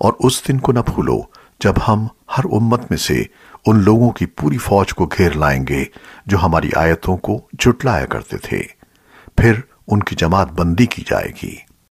और उस दिन को न भूलो, जब हम हर उम्मत में से उन लोगों की पूरी फौज को घेर लाएँगे, जो हमारी आयतों को जुटलाया करते थे। फिर उनकी जमात बंदी की जाएगी।